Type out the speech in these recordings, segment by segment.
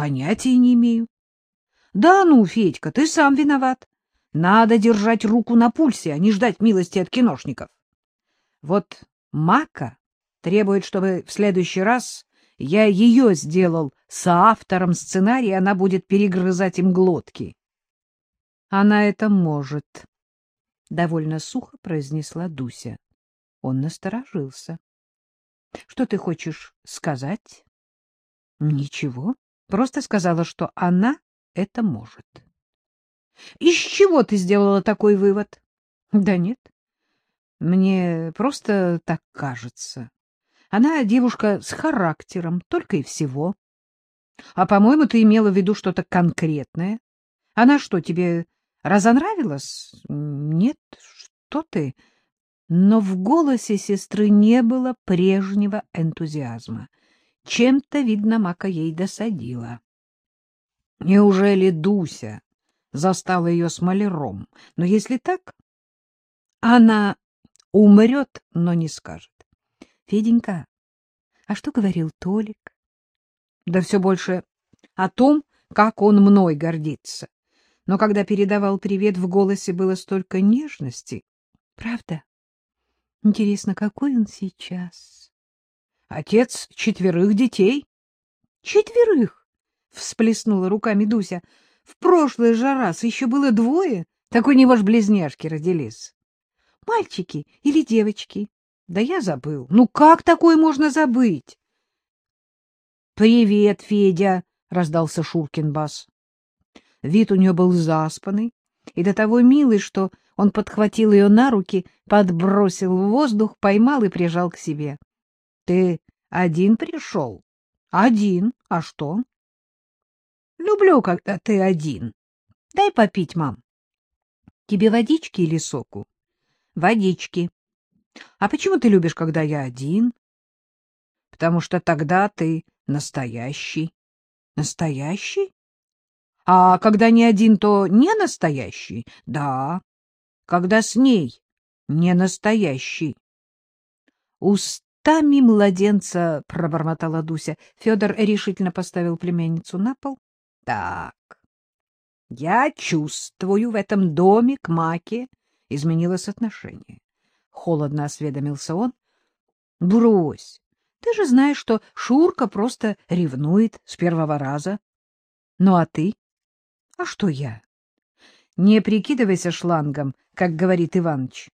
Понятия не имею. Да ну, Федька, ты сам виноват. Надо держать руку на пульсе, а не ждать милости от киношников. Вот Мака требует, чтобы в следующий раз я ее сделал соавтором сценария, она будет перегрызать им глотки. Она это может, — довольно сухо произнесла Дуся. Он насторожился. — Что ты хочешь сказать? — Ничего. Просто сказала, что она это может. — Из чего ты сделала такой вывод? — Да нет. Мне просто так кажется. Она девушка с характером, только и всего. А, по-моему, ты имела в виду что-то конкретное. Она что, тебе разонравилась? Нет, что ты? Но в голосе сестры не было прежнего энтузиазма. Чем-то, видно, Мака ей досадила. Неужели Дуся застала ее с маляром? Но если так, она умрет, но не скажет. Феденька, а что говорил Толик? Да все больше о том, как он мной гордится. Но когда передавал привет, в голосе было столько нежности. Правда? Интересно, какой он сейчас? Отец четверых детей. Четверых? Всплеснула руками Дуся. В прошлый же раз еще было двое. Так у него ж близняшки родились. Мальчики или девочки? Да я забыл. Ну как такое можно забыть? Привет, Федя, раздался Шуркин бас. Вид у нее был заспанный и до того милый, что он подхватил ее на руки, подбросил в воздух, поймал и прижал к себе. — Ты один пришел? — Один. А что? — Люблю, когда ты один. Дай попить, мам. — Тебе водички или соку? — Водички. — А почему ты любишь, когда я один? — Потому что тогда ты настоящий. — Настоящий? — А когда не один, то не настоящий? — Да. — Когда с ней не настоящий. Устами младенца пробормотала Дуся. Федор решительно поставил племянницу на пол. — Так, я чувствую в этом доме к Маке изменилось отношение. Холодно осведомился он. — Брось, ты же знаешь, что Шурка просто ревнует с первого раза. Ну а ты? А что я? Не прикидывайся шлангом, как говорит Иваныч.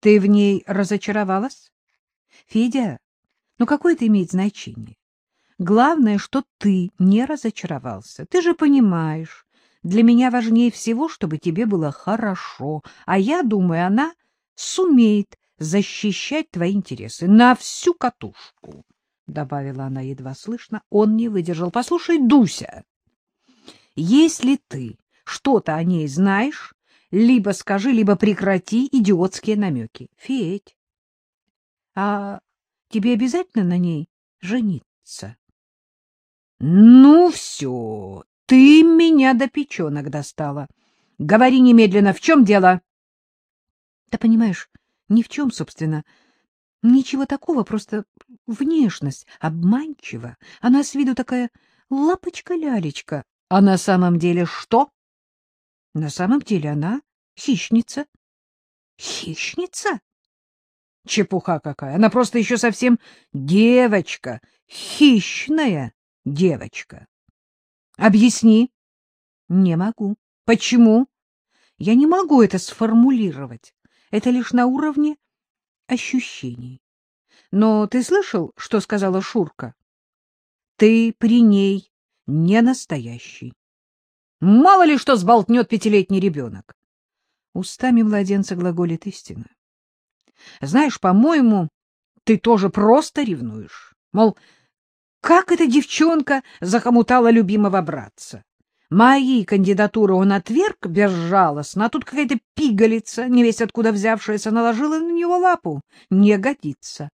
Ты в ней разочаровалась? Федя, ну какое это имеет значение? Главное, что ты не разочаровался. Ты же понимаешь, для меня важнее всего, чтобы тебе было хорошо, а я думаю, она сумеет защищать твои интересы на всю катушку, — добавила она едва слышно. Он не выдержал. — Послушай, Дуся, если ты что-то о ней знаешь, либо скажи, либо прекрати идиотские намеки. Федь, а тебе обязательно на ней жениться? — Ну, все, ты меня до печенок достала. Говори немедленно, в чем дело? — Да понимаешь, ни в чем, собственно. Ничего такого, просто внешность обманчива. Она с виду такая лапочка-лялечка. А на самом деле что? На самом деле она хищница. Хищница? Чепуха какая. Она просто еще совсем девочка, хищная девочка. Объясни. Не могу. Почему? Я не могу это сформулировать. Это лишь на уровне ощущений. Но ты слышал, что сказала Шурка? Ты при ней не настоящий. Мало ли что сболтнет пятилетний ребенок. Устами младенца глаголит истина. Знаешь, по-моему, ты тоже просто ревнуешь. Мол, как эта девчонка захомутала любимого братца? Мои кандидатуры он отверг безжалостно, а тут какая-то пигалица, не весь откуда взявшаяся, наложила на него лапу. Не годится.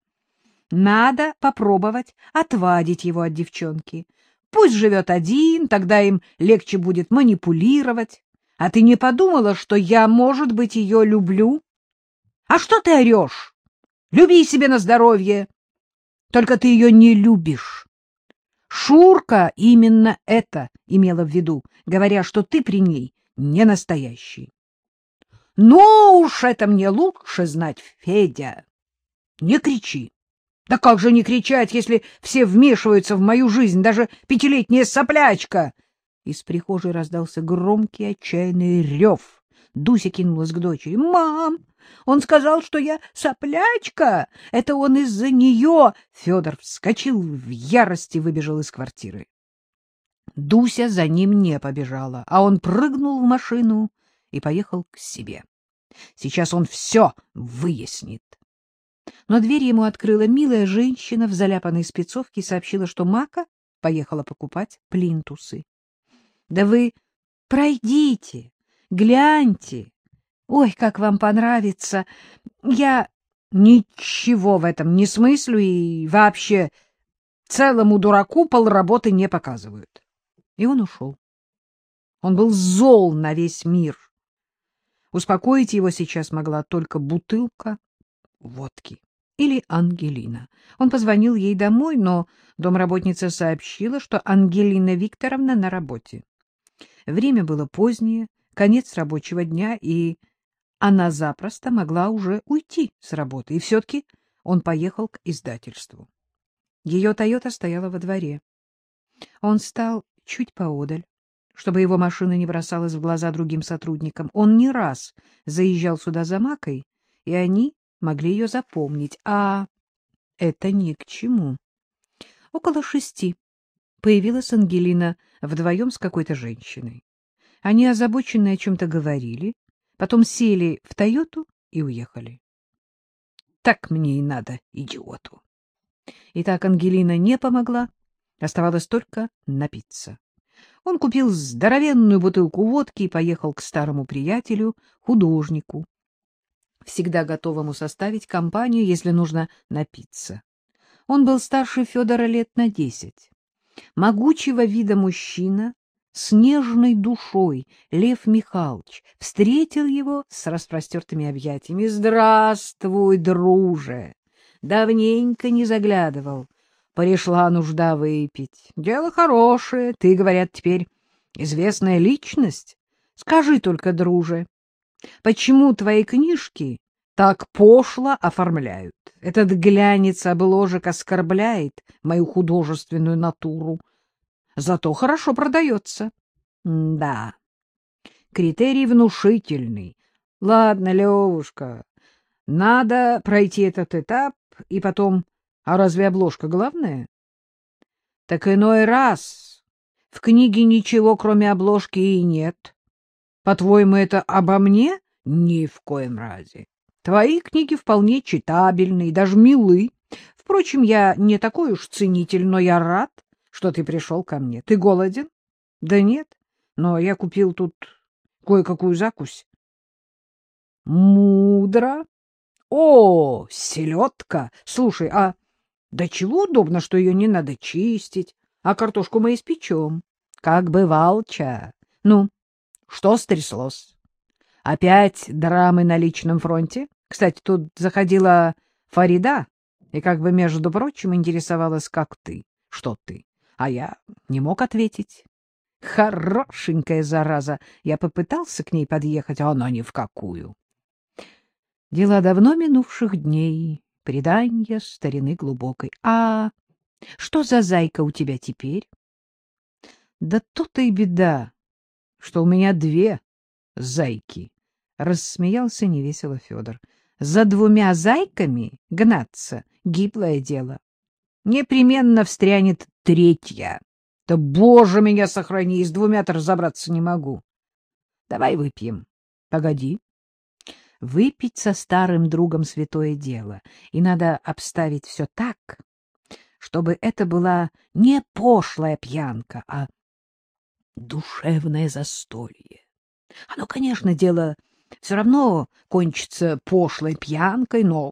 Надо попробовать отвадить его от девчонки. Пусть живет один, тогда им легче будет манипулировать. А ты не подумала, что я, может быть, ее люблю? А что ты орешь? Люби себе на здоровье. Только ты ее не любишь. Шурка именно это имела в виду, говоря, что ты при ней не настоящий. Ну уж это мне лучше знать, Федя. Не кричи. Да как же не кричать, если все вмешиваются в мою жизнь, даже пятилетняя соплячка? Из прихожей раздался громкий отчаянный рев. Дуся кинулась к дочери. — Мам, он сказал, что я соплячка. Это он из-за нее. Федор вскочил в ярости выбежал из квартиры. Дуся за ним не побежала, а он прыгнул в машину и поехал к себе. Сейчас он все выяснит. Но дверь ему открыла милая женщина в заляпанной спецовке и сообщила, что Мака поехала покупать плинтусы. — Да вы пройдите, гляньте. Ой, как вам понравится. Я ничего в этом не смыслю и вообще целому дураку полработы не показывают. И он ушел. Он был зол на весь мир. Успокоить его сейчас могла только бутылка водки или Ангелина. Он позвонил ей домой, но домработница сообщила, что Ангелина Викторовна на работе. Время было позднее, конец рабочего дня, и она запросто могла уже уйти с работы, и все-таки он поехал к издательству. Ее «Тойота» стояла во дворе. Он стал чуть поодаль, чтобы его машина не бросалась в глаза другим сотрудникам. Он не раз заезжал сюда за Макой, и они могли ее запомнить, а это ни к чему. Около шести появилась Ангелина вдвоем с какой-то женщиной. Они озабоченно о чем-то говорили, потом сели в «Тойоту» и уехали. Так мне и надо, идиоту. Итак, Ангелина не помогла, оставалось только напиться. Он купил здоровенную бутылку водки и поехал к старому приятелю, художнику, всегда готовому составить компанию, если нужно напиться. Он был старше Федора лет на десять. Могучего вида мужчина с нежной душой Лев Михайлович встретил его с распростертыми объятиями. «Здравствуй, друже! Давненько не заглядывал. Пришла нужда выпить. Дело хорошее. Ты, говорят, теперь известная личность. Скажи только, друже, Почему твои книжки так пошло оформляют? Этот глянец обложек оскорбляет мою художественную натуру. Зато хорошо продается. Да, критерий внушительный. Ладно, Левушка, надо пройти этот этап, и потом... А разве обложка главная? Так иной раз в книге ничего, кроме обложки, и нет. По-твоему, это обо мне? Ни в коем разе. Твои книги вполне читабельны и даже милы. Впрочем, я не такой уж ценитель, но я рад, что ты пришел ко мне. Ты голоден? Да нет, но я купил тут кое-какую закусь. Мудро. О, селедка! Слушай, а до чего удобно, что ее не надо чистить, а картошку мы испечем? Как бывалча. Ну, что стряслось? Опять драмы на личном фронте? Кстати, тут заходила Фарида и как бы, между прочим, интересовалась, как ты, что ты. А я не мог ответить. Хорошенькая зараза. Я попытался к ней подъехать, а она ни в какую. Дела давно минувших дней, предания старины глубокой. А что за зайка у тебя теперь? Да то-то и беда что у меня две зайки. Рассмеялся невесело Федор. За двумя зайками гнаться — гиблое дело. Непременно встрянет третья. Да, боже, меня сохрани, с двумя-то разобраться не могу. Давай выпьем. Погоди. Выпить со старым другом святое дело, и надо обставить все так, чтобы это была не пошлая пьянка, а душевное застолье. Оно, конечно, дело все равно кончится пошлой пьянкой, но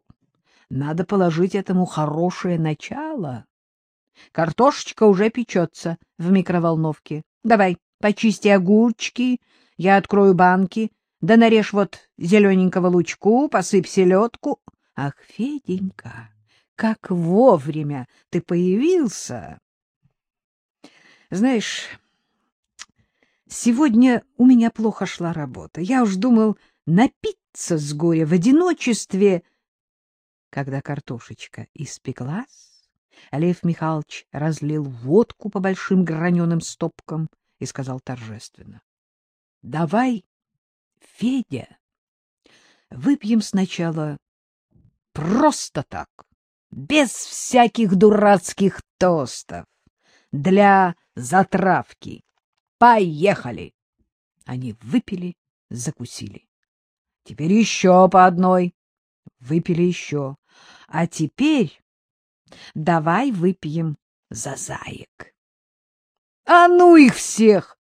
надо положить этому хорошее начало. Картошечка уже печется в микроволновке. Давай, почисти огурчики, я открою банки, да нарежь вот зелененького лучку, посыпь селедку. Ах, Феденька, как вовремя ты появился! Знаешь, сегодня у меня плохо шла работа. Я уж думал напиться с горя в одиночестве. Когда картошечка испеклась, Лев Михайлович разлил водку по большим граненым стопкам и сказал торжественно. — Давай, Федя, выпьем сначала просто так, без всяких дурацких тостов, для затравки. Поехали! Они выпили, закусили. Теперь еще по одной. Выпили еще. А теперь давай выпьем за заек. А ну их всех!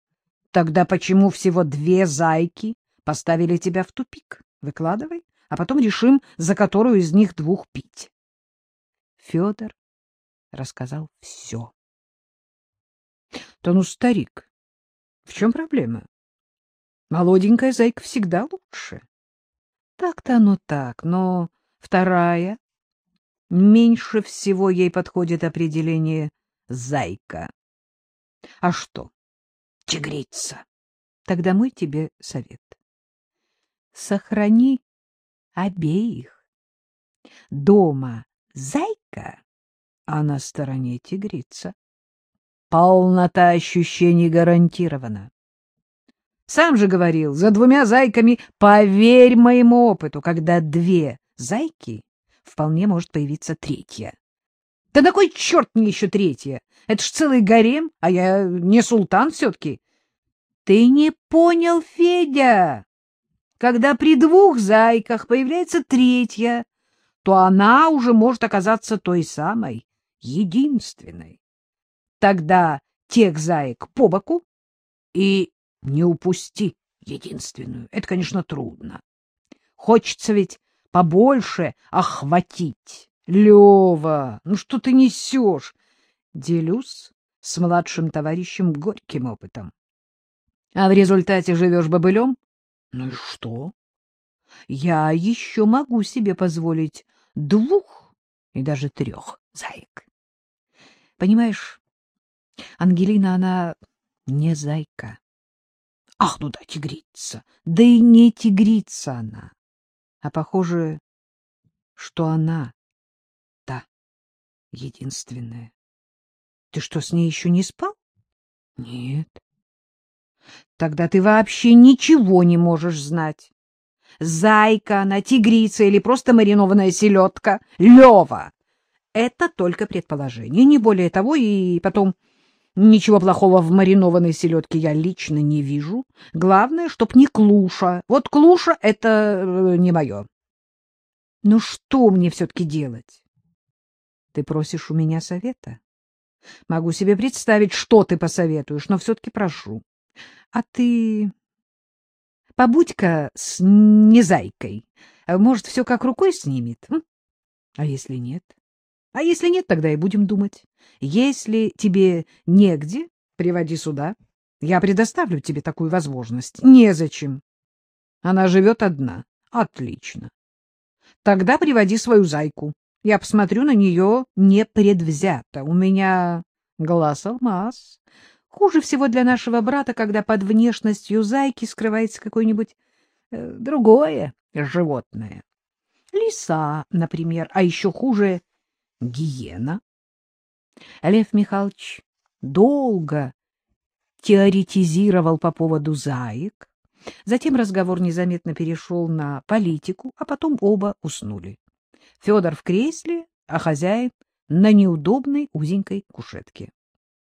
Тогда почему всего две зайки поставили тебя в тупик? Выкладывай, а потом решим, за которую из них двух пить. Федор рассказал все. — То ну, старик, в чем проблема? Молоденькая зайка всегда лучше. Так-то оно так, но вторая меньше всего ей подходит определение «зайка». А что? Тигрица. Тогда мой тебе совет. Сохрани обеих. Дома зайка, а на стороне тигрица. Полнота ощущений гарантирована. Сам же говорил, за двумя зайками, поверь моему опыту, когда две зайки, вполне может появиться третья. Да на кой черт мне еще третья? Это ж целый гарем, а я не султан все-таки. Ты не понял, Федя. Когда при двух зайках появляется третья, то она уже может оказаться той самой, единственной. Тогда тех заек по боку и не упусти единственную. Это, конечно, трудно. Хочется ведь побольше охватить. Лева, ну что ты несешь? Делюсь с младшим товарищем горьким опытом. А в результате живешь бобылем? Ну и что? Я еще могу себе позволить двух и даже трех заек. Понимаешь, Ангелина, она не зайка. Ах, ну да, тигрица. Да и не тигрица она. А похоже, что она та единственная. Ты что, с ней еще не спал? Нет. Тогда ты вообще ничего не можешь знать. Зайка она, тигрица или просто маринованная селедка. Лева! Это только предположение, не более того, и потом... Ничего плохого в маринованной селедке я лично не вижу. Главное, чтоб не клуша. Вот клуша — это э, не мое. Ну что мне все-таки делать? Ты просишь у меня совета? Могу себе представить, что ты посоветуешь, но все-таки прошу. А ты побудь-ка с незайкой. Может, все как рукой снимет? А если нет? А если нет, тогда и будем думать. Если тебе негде, приводи сюда. Я предоставлю тебе такую возможность. Незачем. Она живет одна. Отлично. Тогда приводи свою зайку. Я посмотрю на нее непредвзято. У меня глаз алмаз. Хуже всего для нашего брата, когда под внешностью зайки скрывается какое-нибудь э, другое животное. Лиса, например, а еще хуже гиена. Лев Михайлович долго теоретизировал по поводу заек. Затем разговор незаметно перешел на политику, а потом оба уснули. Федор в кресле, а хозяин на неудобной узенькой кушетке.